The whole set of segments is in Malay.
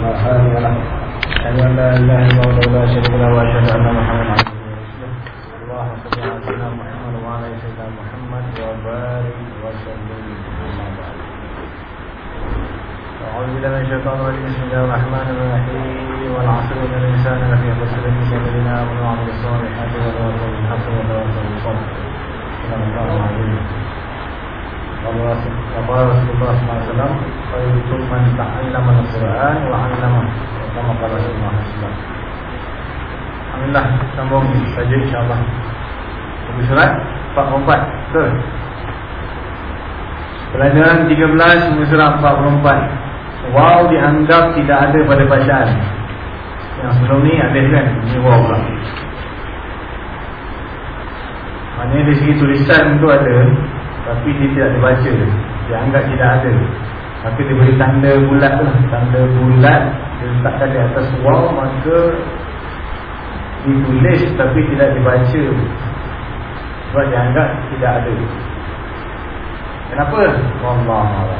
فلا هادي لا إله إلا الله لا شريك له وأشهد أن محمدا عبده ورسوله. اللهم صل على سيدنا محمد وعلى آل سيدنا محمد وبارك وسلم أما بعد. أعوذ بالله من الشيطان الرجيم. بسم الرحمن الرحيم. والعصر إن الإنسان لفي خسر إلا الذين آمنوا وعملوا الصالحات وتواصوا بالحق وتواصوا بالصبر صلى الله عليه وسلم Rasulullah sallallahu alaihi man ta'allama al-Qur'an wa 'allama kama qala Rasulullah Alhamdulillah sambung saja insyaallah. Pembesaran Pak 4 ke Pelajaran 13 Pembesaran 44 Wow dianggap tidak ada pada bacaan. Yang sebelum ni ada kan Ini wow pula. Maknanya dari segi tulisan tu ada tapi dia tidak dibaca Dia anggap tidak ada. Tapi dia beri tanda bulat lah. Tanda bulat Dia letakkan di atas wow Maka Ditulis tapi tidak dibaca. Sebab dia anggap tidak ada. Kenapa? Allah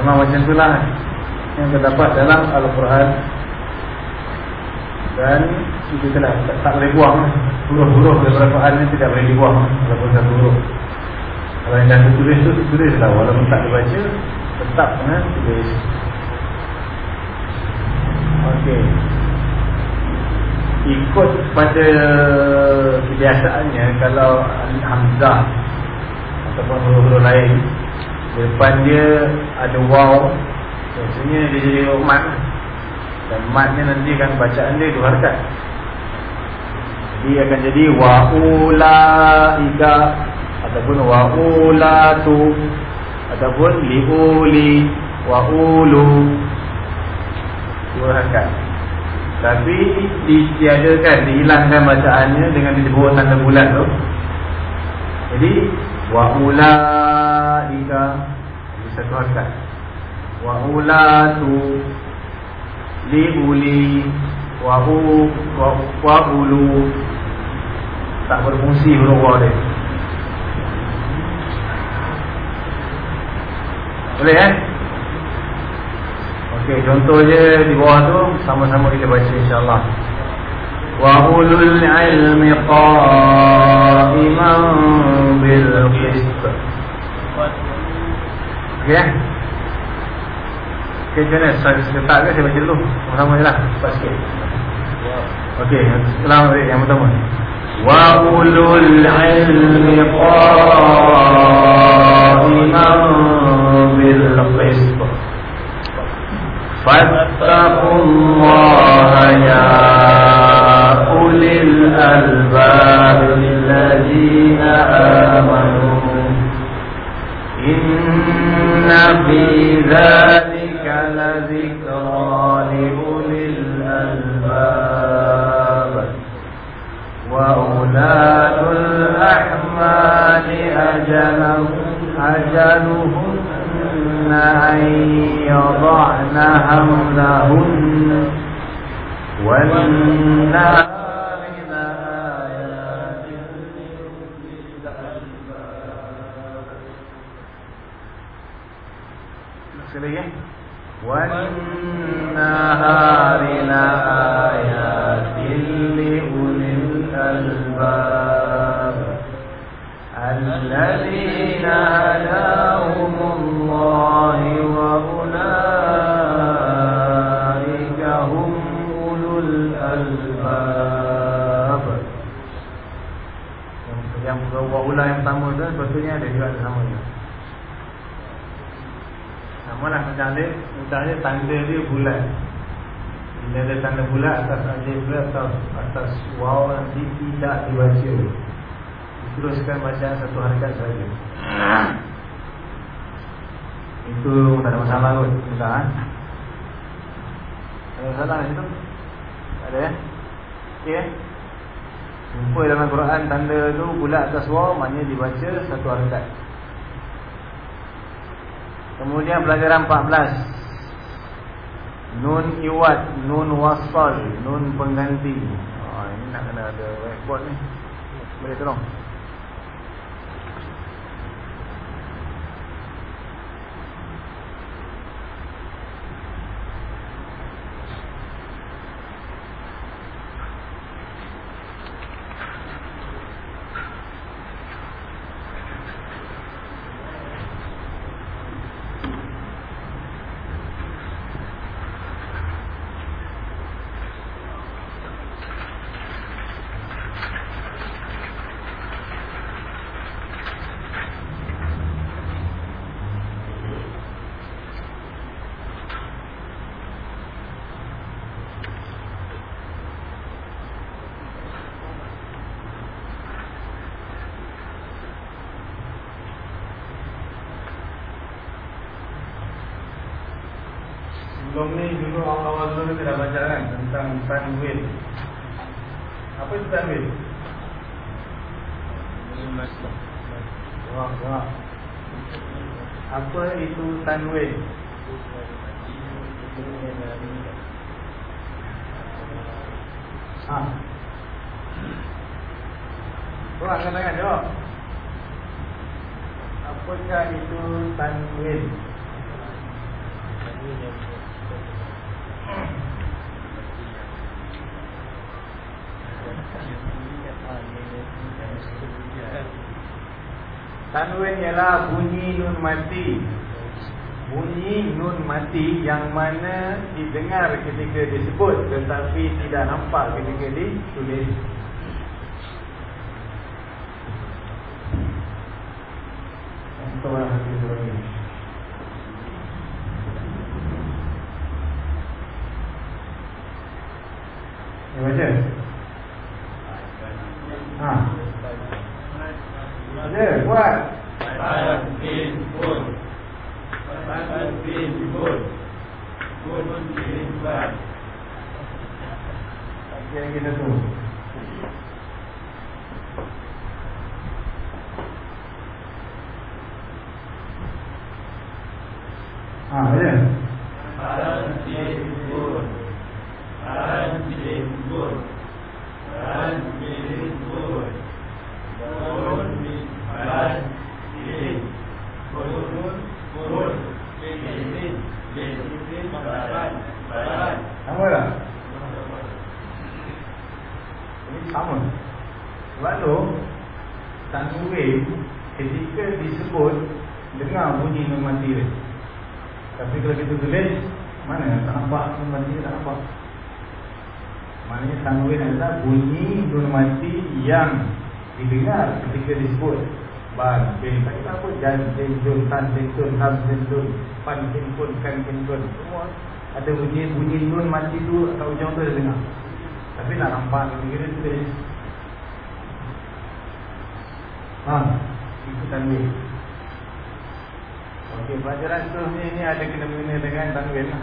Memang macam itulah Yang terdapat dalam Al-Quran. Dan Kita tak, tak, tak boleh buang. Huruf-huruf daripada Al-Quran ni tidak boleh dibuang. Walaupun satu huruf Kalau yang dah tertulis tu tertulis lah. Walaupun tak dibaca Tetap kena tulis. Okey. Ikut pada kebiasaannya Kalau Hamzah Ataupun huruf-huruf lain Depan dia ada waw Biasanya dia jadi mat Dan matnya nanti akan bacaan dia dua harkat Jadi akan jadi Wa'ula'ika Ataupun wa'ulatu Ataupun li'uli Wa'ulu. Harkat Tapi ditiadakan Dihilangkan bacaannya Dengan disebut tanda bulat tu. Jadi Wa'ula'ika Ini satu harkat Wa'ulatu Li'uli Wa'u Wa'ulu. Tak berfungsi huruf wa dia Boleh kan? Okey, contoh je di bawah tu sama-sama kita baca insya-Allah. Wa ulul ilmi qaiman bil qist. Okey. Eh? Okey, jangan saya tak ke saya baca dulu. Sama-sama jelah, cepat sikit. Okey, selang dia yang pertama. Wa ulul ilmi qaiman بِالْقِسْطِ فَاتَّقُوا اللَّهَ يَا أولي الألباب الذين آمنوا إن في ذلك لذكرى والنار Itu tak ada masalah kot Entah kan Ada masalah situ? Ada ya? Okey? Jumpa dalam Quran tanda tu bulat atas waw Maknanya dibaca satu harikat Kemudian pelajaran 14 Nun iwat Nun wasal Nun pengganti oh, Ini nak kena ada whiteboard ni Boleh tolong Sebelum ni dulu awal-awal dulu kita dah baca kan Tentang tanwin Apa itu tanwin? Wah, wah. Apa itu tanwin? Ha. Tuan angkat tangan jawab. Apakah itu tanwin? Tanwin ialah bunyi nun mati. Bunyi nun mati yang mana didengar ketika disebut Tetapi tidak nampak ketika ditulis. Contoh yang hati ini Ya baca Ha Baca buat Bahan bin pun Bahan bin pun Pun bin ban Lagi lagi satu Ha baca Bahan bin pun Bahan bin pun Bahan bin pun Pun bin ban bin Pun pun bin bin bin bin ban ban Sama tak? Ini sama Sebab tu Tanwin Ketika disebut Dengar bunyi nun mati dia Tapi kalau kita Mana nun mati dia tak nampak Maknanya tanwin adalah bunyi nun mati yang didengar ketika disebut Ban, bin, tak kira apa Jan, bin, dun, tan, bin, dun, ham, bin, dun Pan, bin, kun, kan, bin, dun Semua ada bunyi bunyi nun mati tu atau hujung tu dia dengar. Tapi nak nampak kira-kira tulis. Ha, itu tanwin Okey, pelajaran seterusnya ni ada kena-mengena dengan tanwin lah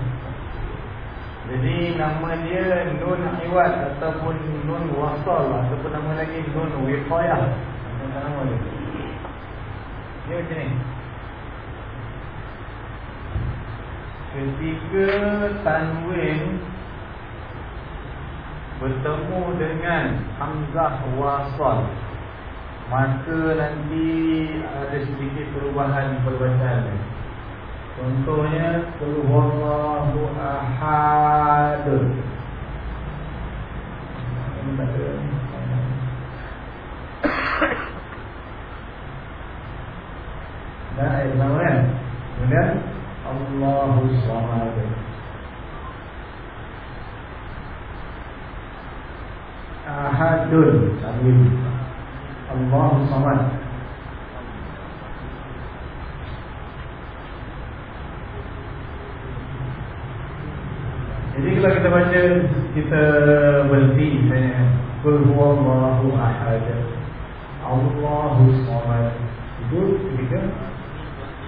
jadi nama dia nun iwat ataupun nun wasal ataupun nama lagi nun wiqayah. Nama nama dia. Dia macam ni. Ketika tanwin bertemu dengan hamzah wasal maka nanti ada sedikit perubahan perbacaan. Contohnya Qul huwallahu ahad. Ini tak ada. Dan ayat pertama kan Kemudian Allahu samad Ahadun Sambil Allahu samad Jadi kalau kita baca kita berhenti misalnya Qul huwallahu ahad. Allahu samad. Itu ketika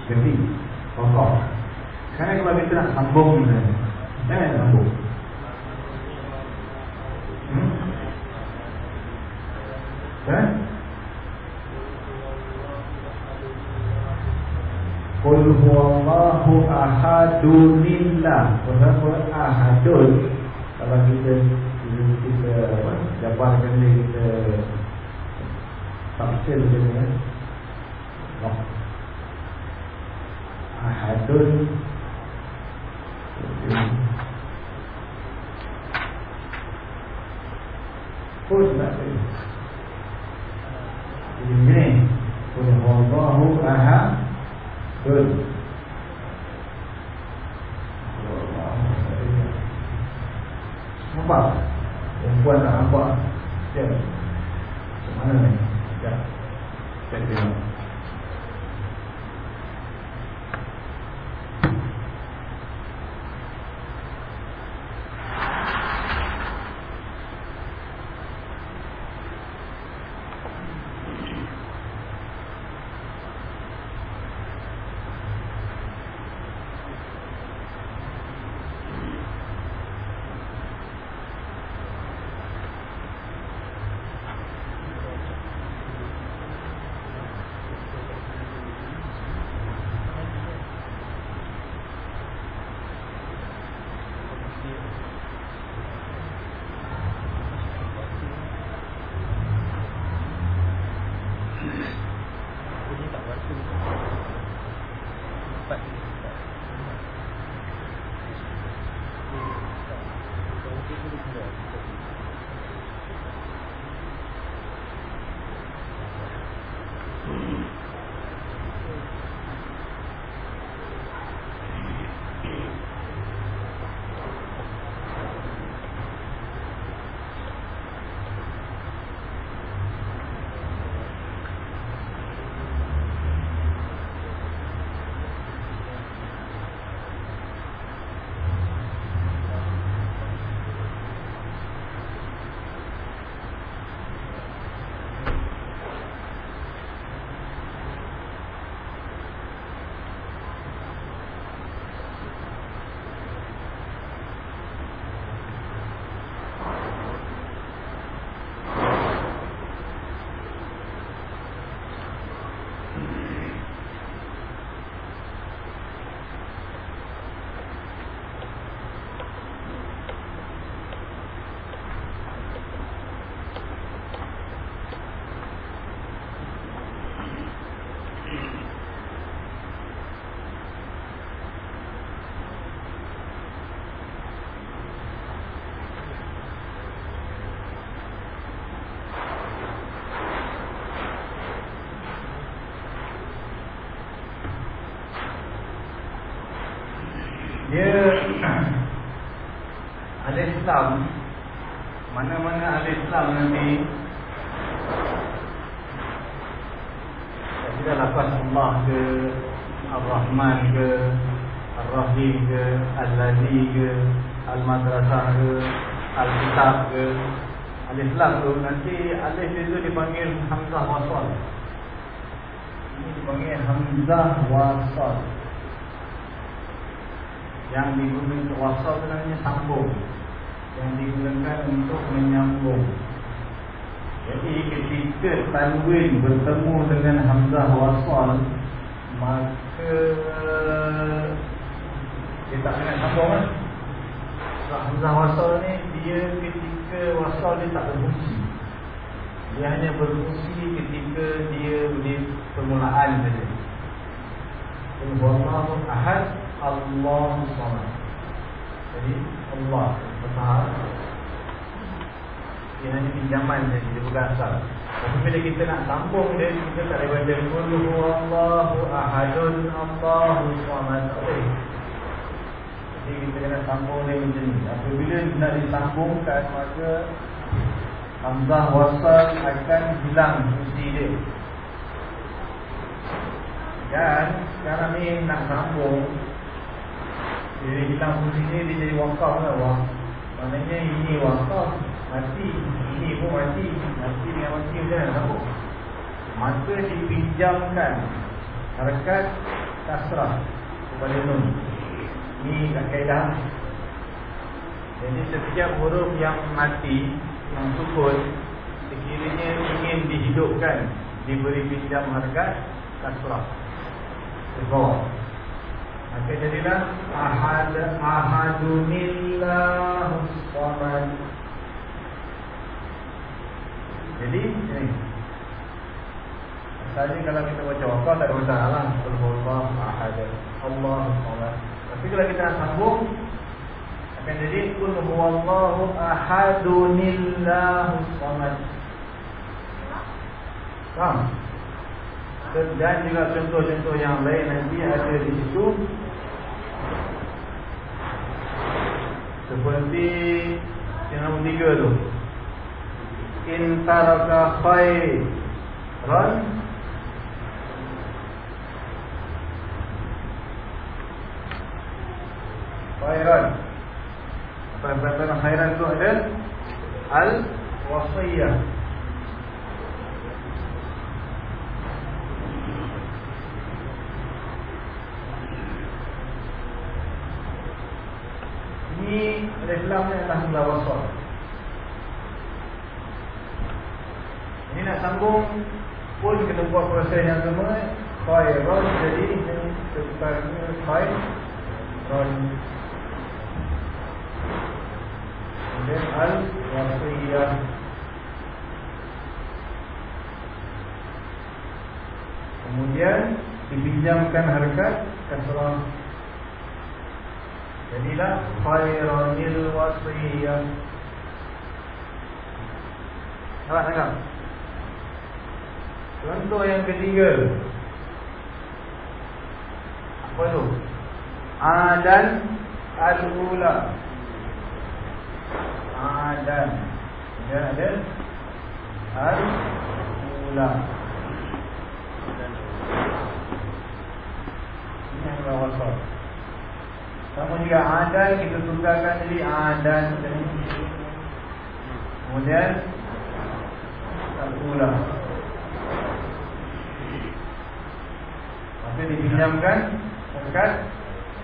berhenti. Pokok. Sekarang kalau kita nak sambung misalnya. Jangan sambung. Hmm? Kan? Qul huwallahu ahadun lillah. Kenapa ahadun? Kalau kita kita, apa? Jabarkan dia kita tafsir ni. kan? Oh. Ahadun Al-Madrasah ke Al-Kitab ke Al-Islam tu Nanti Alif itu dipanggil Hamzah Wasal. Ini dipanggil Hamzah Wasal. Yang digunakan untuk wasal tu namanya sambung. Yang digunakan untuk menyambung. Jadi ketika Tanwin bertemu dengan Hamzah Wasal Maka Dia tak kena sambung kan Sebab Hamzah Wasal ni Dia ketika wasal dia tak berfungsi. Dia hanya berfungsi ketika dia beri permulaan saja. Allahu Ahad Allah Samad. Jadi Allah Bertahap Dia hanya pinjaman saja Dia bukan asal. Tapi bila kita nak sambung dia Kita tak boleh baca Allahu Ahadun Allahu Samad. Boleh Jadi kita kena sambung dia macam ni. Apabila nak disambungkan Maka Hamzah wasal akan hilang fungsi dia. Dan sekarang ni nak sambung Dia hilang fungsi dia Dia jadi wakaf lah. Wak. Maknanya ini wakaf Mati. Ini pun mati. Mati dengan mati macam mana sambung? Maka dipinjamkan. Harakat Kasrah Kepada nun Ini kat kaedah. Jadi setiap huruf yang mati Yang sukun Sekiranya ingin dihidupkan Diberi pinjam harakat Kasrah. Bawah Maka jadilah Ahad Ahadunillahu Samad. Jadi ini. Asalnya kalau kita baca wakaf tak ada masalah. Allah Ahad Allah Samad Kalau kita sambung Akan jadi Kul huwallahu ahadunillahu samad. Faham? Dan juga contoh-contoh yang lain nanti ada di situ. Seperti Yang nombor tiga tu. Intaraka khairan Khairan. Apa-apa khairan tu ada? Al-Wasiyah. Ini Islam ni adalah Wasal Ini nak sambung Pun kena buat proses yang sama Khairan Jadi Sebenarnya Khairan Kemudian Al-Wasiyah Kemudian Dipinjamkan harkat Kasrah Jadilah Khairanil Wasiyah. Nampak tengok Contoh yang ketiga. Apa tu? Adan Al-Ula Adan Kemudian ada? Al-Ula Ini yang berwasal Sama juga Adan Kita tukarkan jadi Adan. Kemudian Al-Ula Maka dipinjamkan Dekat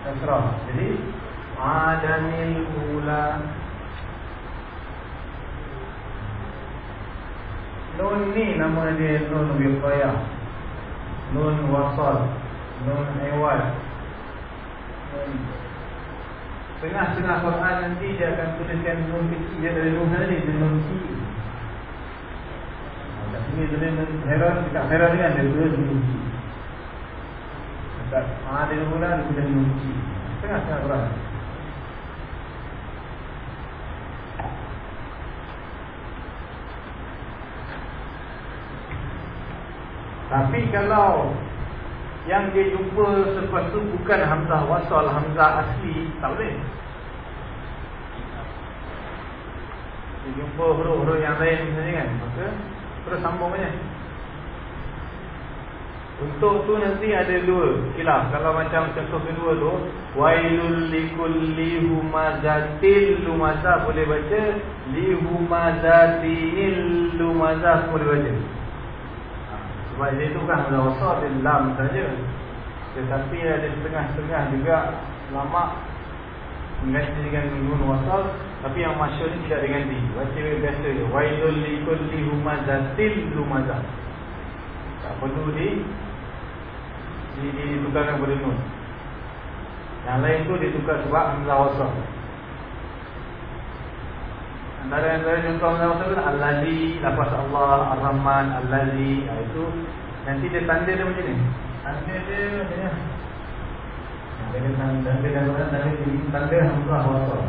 Kasrah Jadi Adanil Ula Nun ni nama dia Nun Wiqayah Nun Wasal. Nun Iwad Nun Tengah-tengah Quran nanti dia akan tuliskan Nun kecil. Dia dari Nun tadi Dia Nun kecil. Kat sini tulis Nun Heran Dekat Heran kan Dia tulis Nun kecil. Dekat Ada Nun Mula Dia tulis Nun kecil. Tengah-tengah Quran Tapi kalau yang dia jumpa selepas tu bukan Hamzah wasal, Hamzah asli, tak boleh. Dia jumpa huruf-huruf yang lain misalnya kan Maka terus sambung aja. Untuk tu nanti ada dua Khilaf Kalau macam contoh kedua tu Wailul likulli humazatil lumazah Boleh baca Lihumazatinil lumazah Boleh baca Sebab dia tu kan Ada wasah Dia lam saja Tetapi ada setengah-setengah juga Lama Mengganti dengan nun wasah Tapi yang masyur ni tidak diganti Baca biasa je Wailul likulli humazatil lumazah Tak perlu di ditukarkan pada nun. Yang lain tu ditukar sebab hamzah wasal. Antara yang lain contoh wasal tu allazi, lafaz Allah, ar-Rahman, allazi, ah, itu nanti dia tanda dia macam ni. Tanda dia macam ni. Dia kena tanda dan orang tanda tanda hamzah wasal.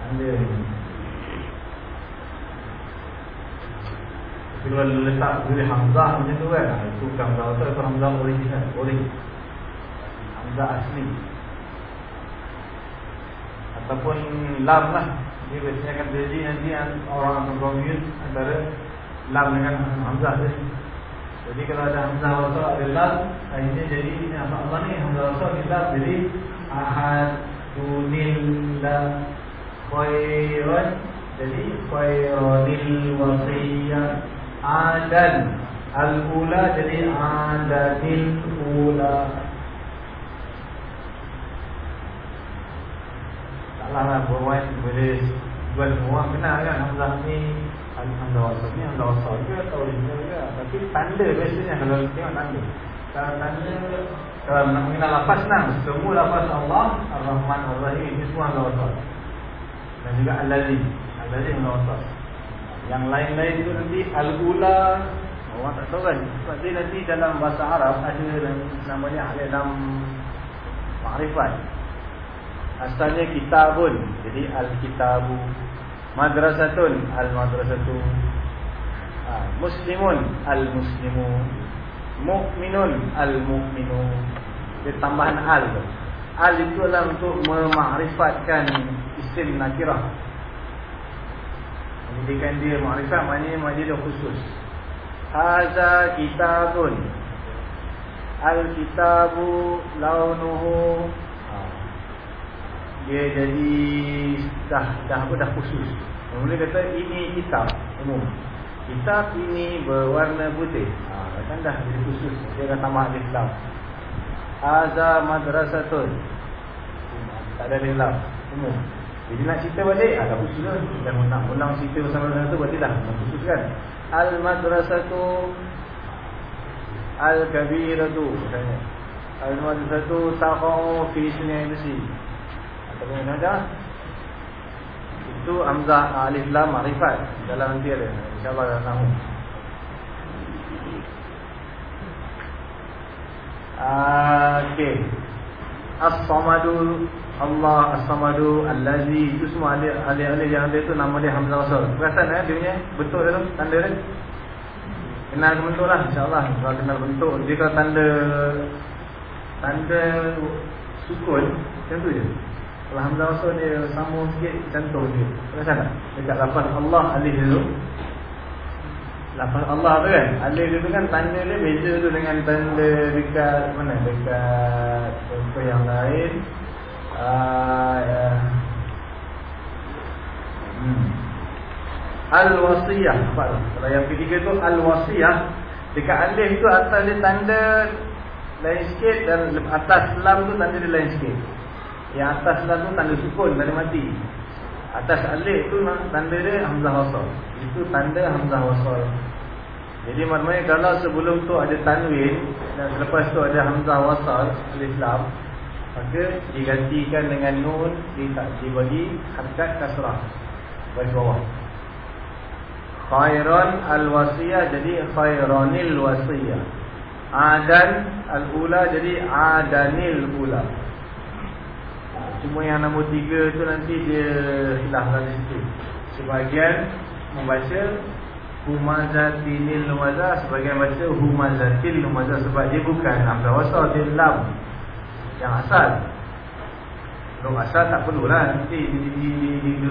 Tanda ni. Kalau letak boleh Hamzah macam tu kan Itu bukan Hamzah Asal itu Hamzah original Ori Hamzah asli Ataupun Lam lah. Dia biasanya akan terjadi nanti Orang akan confuse Antara Lam dengan Hamzah tu Jadi kalau ada Hamzah Asal ada Lam Ini jadi Ini Allah ni? Hamzah Asal ni Lam. Jadi Ahad Tunillah Khairan Jadi Khairanil Wasiyah adan. Al-ula jadi adanil ula lah buat boleh buat semua. Kenal kan Hamzah ni? Hamzah wasal ni Hamzah wasal ke atau original ke tapi tanda biasanya kalau tengok tanda. Kalau tanda kalau nak mengenal lafaz senang semua lafaz Allah Ar-Rahman Ar-Rahim ini semua Hamzah wasal dan juga Al-Lazi Al-Lazi Hamzah wasal yang lain-lain itu nanti Al-Ula. Orang tak tahu kan? Sebab dia nanti dalam bahasa Arab Ada namanya Al-Ilam Ma'rifat Asalnya kitabun Jadi Al-Kitabu Madrasatun Al-Madrasatu ha, Muslimun Al-Muslimu Mu'minun Al-Mu'minu Dia tambahan Al Al itu adalah untuk memahrifatkan isim nakirah Pendidikan dia makrifat maknanya dia khusus. Haza kitabun. Al-kitabu launuhu. Dia jadi dah dah apa dah khusus. Mula kata ini kitab umum. Kitab ini berwarna putih. Ha, kan dah jadi khusus. Dia akan tambah alif lam. Haza madrasatun. Tak ada alif lam. Umum. Jadi nak cerita balik ada khusus lah. Dan nak ulang cerita bersama dengan tu berarti dah khusus kan. Al-madrasatu Al-kabiratu misalnya. Al-madrasatu taqa'u fi sunai besi. Atau yang ada itu amzah alif lam ma'rifat dalam nanti ada. Insyaallah dalam nahu. Okey. As-samadu Allah As-Samadu Al-Lazi. Itu semua alih-alih yang ada itu Nama dia Hamzah Rasul. Perasan eh dia punya? Betul dia tu? Tanda dia? Kenal bentuk lah InsyaAllah. Kalau kenal bentuk. Dia kalau tanda Tanda Sukun Macam tu je Hamzah Rasul dia Sama sikit Cantum dia. Perasan tak Dekat lapan Allah Alih dia tu. Lapan Allah tu kan? Alih dia tu kan Tanda dia beza tu Dengan tanda Dekat Mana? Dekat Contoh yang lain? Ah, ya. hmm. Al-wasiyah. Kalau yang ketiga tu Al-wasiyah. Dekat alif tu atas dia tanda Lain sikit Dan atas lam tu tanda dia lain sikit Yang atas lam tu tanda sukun Tanda mati. Atas alif tu tanda dia Hamzah wasal. Itu tanda Hamzah wasal. Jadi maknanya kalau sebelum tu ada tanwin Dan selepas tu ada Hamzah wasal Alif lam Maka digantikan dengan nun Dibagi harkat kasrah. Bagi bawah. Khairan al-wasiyah Jadi khairanil wasiyah. Adan al-ula Jadi adanil ula Cuma yang nombor tiga tu nanti dia Hilah lagi sikit Sebagian membaca Humazatinil lumazah Sebagian baca Humazatil lumazah Sebab dia bukan Hamzah wasal Dia lam yang asal Huruf asal tak perlulah nanti di, di, di, di,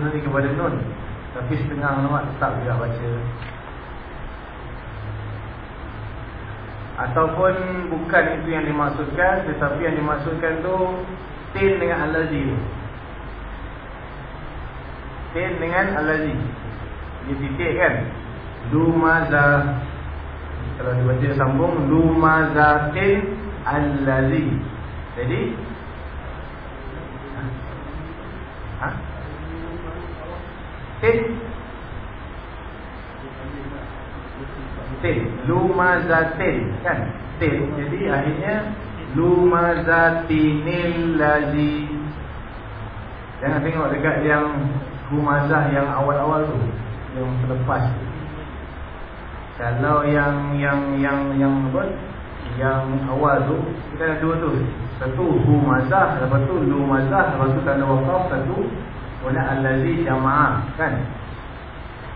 nanti kepada nun. Tapi setengah nama tetap juga baca. Ataupun bukan itu yang dimaksudkan tetapi yang dimaksudkan tu tin dengan alazi. Tin dengan alazi. Dia titik kan? Lumaza Kalau dibaca sambung Lumazatin Allazi Jadi Ha? Tin Tin Lumazatin Kan? Tin Jadi akhirnya Lumazatinil lazi Jangan tengok dekat yang Humazah yang awal-awal tu yang terlepas. Kalau yang yang yang yang apa? Yang awal tu kita ada dua tu. Satu humazah lepas tu lumazah lepas tu tanda waqaf satu wala allazi jamaah kan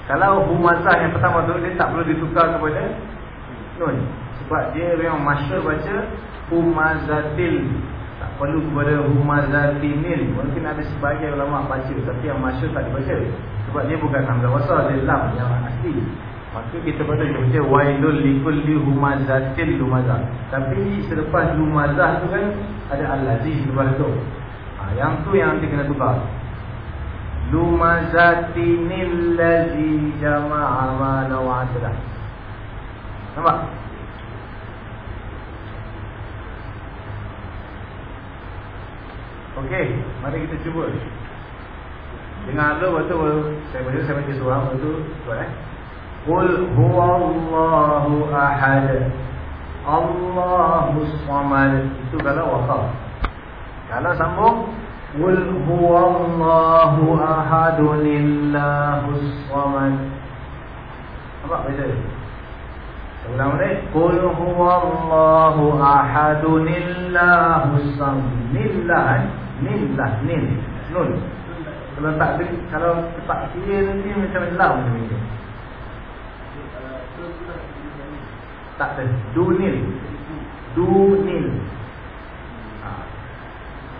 kalau humazah yang pertama tu dia tak perlu ditukar kepada nun. Sebab dia memang masyhur baca humazatil. Tak perlu kepada humazatinil. Mungkin ada sebagian ulama baca tapi yang masyhur tak dibaca. Sebab dia bukan hamzah wasal Dia lam yang asli. Maka kita pada baca Wailul likulli humazatil lumazah. Tapi selepas lumazah tu kan Ada al-lazi lepas tu. Ha, Yang tu yang nanti kena tukar Lumazatinil lazi jama'a ma'ala wa'adlah Nampak? Okey, mari kita cuba Dengar dulu waktu saya baca saya baca surah waktu tu eh. Qul huwallahu ahad. Allahus samad. Itu kalau waqaf. Kalau sambung Qul huwallahu ahad lillahus samad. Apa beza? Ulang balik Qul huwallahu ahad lillahus samad. Lillah, lillah, nil. Nun. Kalau tak kalau tak clear nanti macam lam ni. Tak ada dunil. Dunil.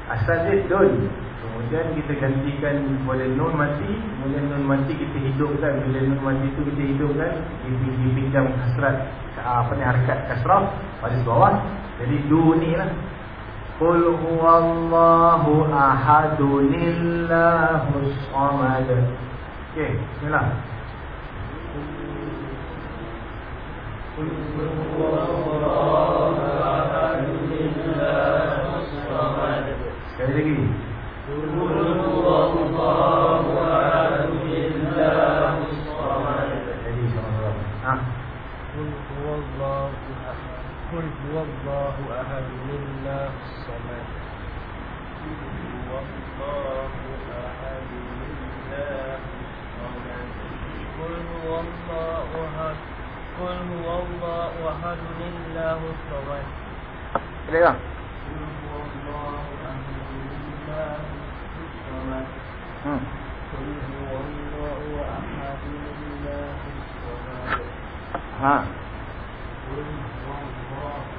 Asal dia dun. Kemudian kita gantikan boleh nun mati, kemudian nun mati kita hidupkan. Bila nun mati tu kita hidupkan, dipinjam kasrat apa ni harakat kasrah pada bawah. Jadi dunil lah. Qul huwallahu ahadun illahus samad. Okey, bismillah. Qul huwallahu ahadun الله أحد الله الصمد قل هو الله أحد الله الصمد قل هو الله أحد قل هو الله أحد الله الصمد? قل هو الله أحد الله الصمد. قل هو الله أحد الله الصمد Ha. قل هو الله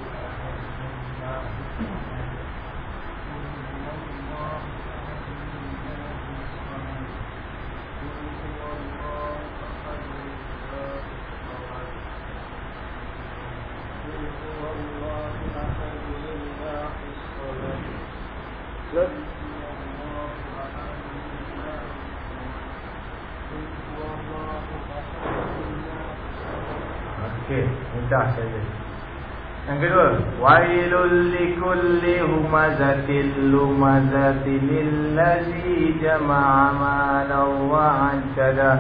انتهى سيدي Yang kedua, wailul likulli humazatil lumazatil allazi jama'a malan wa 'addada.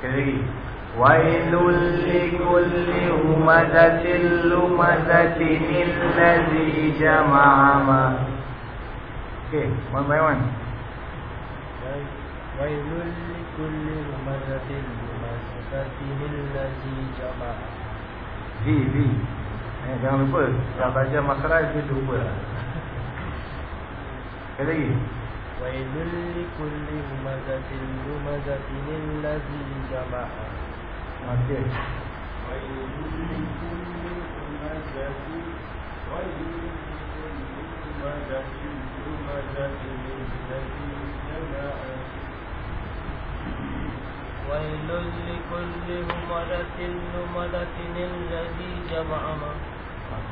Sekali lagi. Wailul likulli humazatil lumazatil allazi jama'a ma. Okey, one by one. ويل لكل همزة لمزة الذي جمع V, V. Eh, jangan lupa. Kalau baca makhraj dia lupa. Sekali lagi. ويل لكل همزة لمزة الذي جمع Okey. ويل لكل همزة ويل لكل همزة همزة الذي جمع ويل لكل همزة لمزة الذي جمع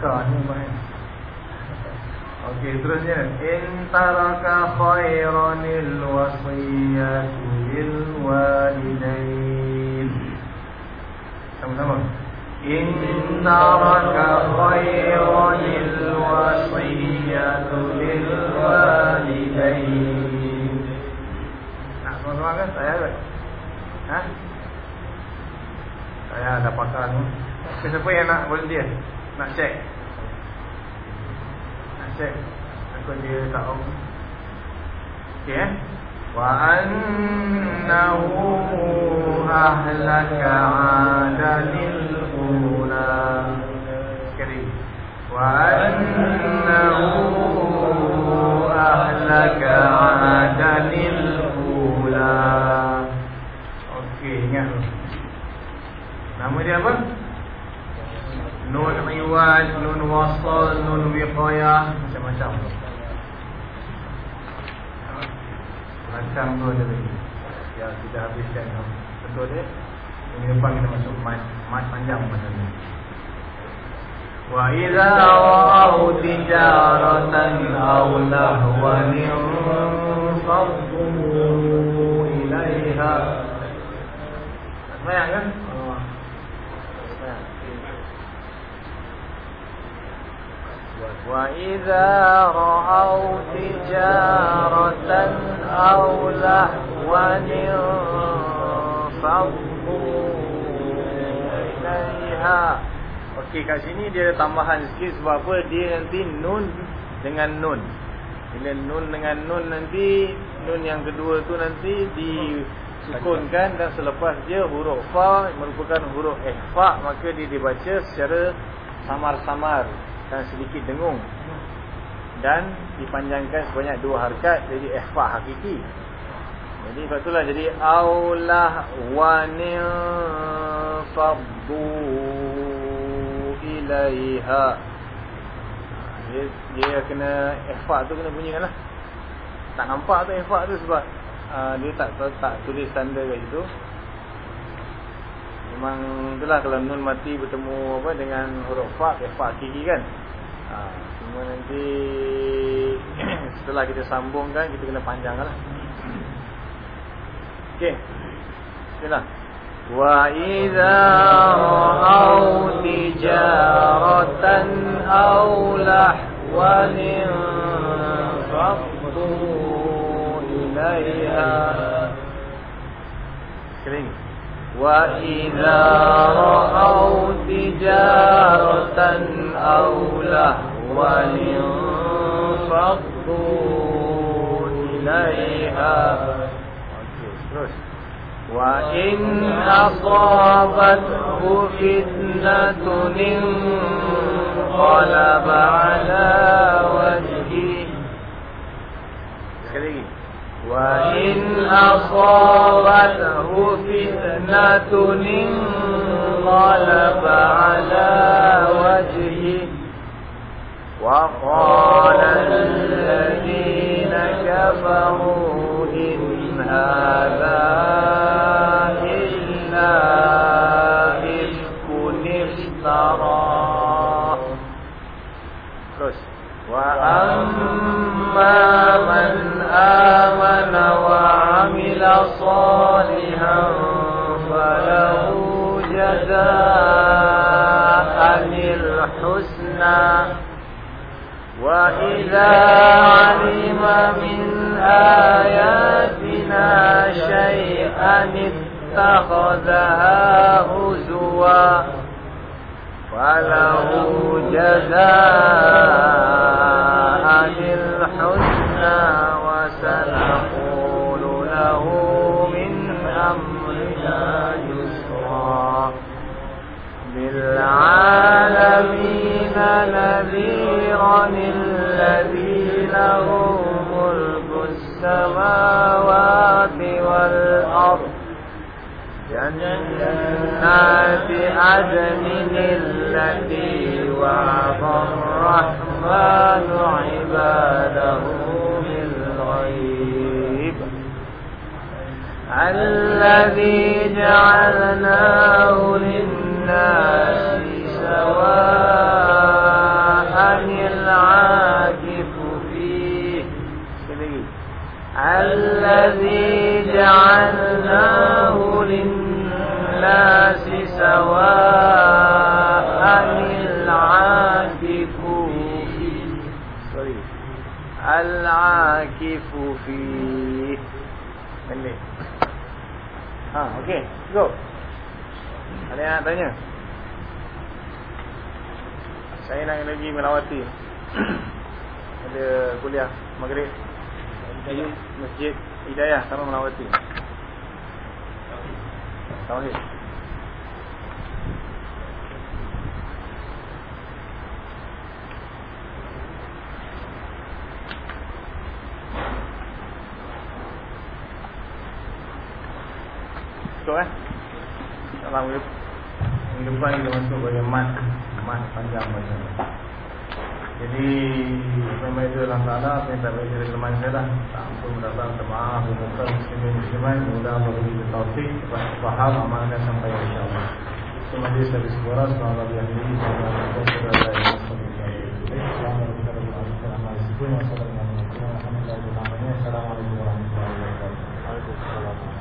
Pakar ni main. Okey, terusnya. In taraka khairanil wasiyatu lil walidain. Sama-sama. In taraka khairanil wasiyatu lil walidain. Nak sama-sama kan? Saya ada. Ha? Saya ada pakar ni. Siapa yang nak volunteer? Nak check? Check? Aku dia tak tahu. Okey eh? Wa annahu ahlaka adalil ula. Sekali. Wa annahu ahlaka adalil ula. Okey, ingat. Nama dia apa? Iwad, nun wasal, nun wiqayah Macam-macam. Macam tu ada lagi. Ya, sudah habiskan Betul dia Ini depan kita masuk mat, mat panjang macam ni. Wa idza ra'au tijaratan aw lahwan faddu ilaiha Sayang kan? وإذا رأوا تجارة أو لهوا انفضوا إليها Okey kat sini dia ada tambahan sikit sebab apa dia nanti nun dengan nun. Bila nun dengan nun nanti nun yang kedua tu nanti disukunkan dan selepas dia huruf fa merupakan huruf ihfa maka dia dibaca secara samar-samar dan sedikit dengung. Dan dipanjangkan sebanyak dua harkat jadi ikhfa hakiki. Jadi sebab itulah jadi aulah wanil faddu ilaiha. Dia, dia kena ikhfa tu kena bunyikan lah. Tak nampak tu ikhfa tu sebab uh, dia tak, tak tak tulis tanda kat situ Memang itulah kalau nun mati bertemu apa dengan huruf fa, fa hakiki kan. Ha, cuma nanti setelah kita sambungkan kita kena panjanglah. Okey. Bismillah. Wa idza ra'au tijaratan aw lahwan faqdu ilaiha. Sekali lagi. وإذا رأوا تجارة أو لهوا انفضوا إليها. وإن أصابته فتنة انقلب على وجهه. وإن أصابته فتنة انقلب على وجهه وقال الذين كفروا إن هذا إلا إفك افتراه آمن وعمل صالحا فله جزاء الحسنى. وإذا علم من آياتنا شيئا اتخذها هزوا فله جزاء جنات عدن التي وعد الرحمن عباده بالغيب. الذي جعلناه للناس سواء العاكف فيه. الذي جعلناه للناس سواء العاكف العاكف فيه pendek ha okey go ada yang nak tanya saya nak lagi melawati ada kuliah maghrib di masjid hidayah sama melawati tauhid Betul eh Dalam minggu Minggu depan kita masuk bagi mat Mat panjang macam jadi Nama itu dalam tanah Saya tak boleh jadi teman saya lah. Tak pun mendapat Maaf Bukan muslim-musliman Mudah memberi taufik Faham amalnya sampai insyaAllah. Terima kasih Saya bersyukur Semoga Allah Yang ini Semoga Allah Semoga Allah Yang ini Assalamualaikum warahmatullahi wabarakatuh. Assalamualaikum warahmatullahi wabarakatuh.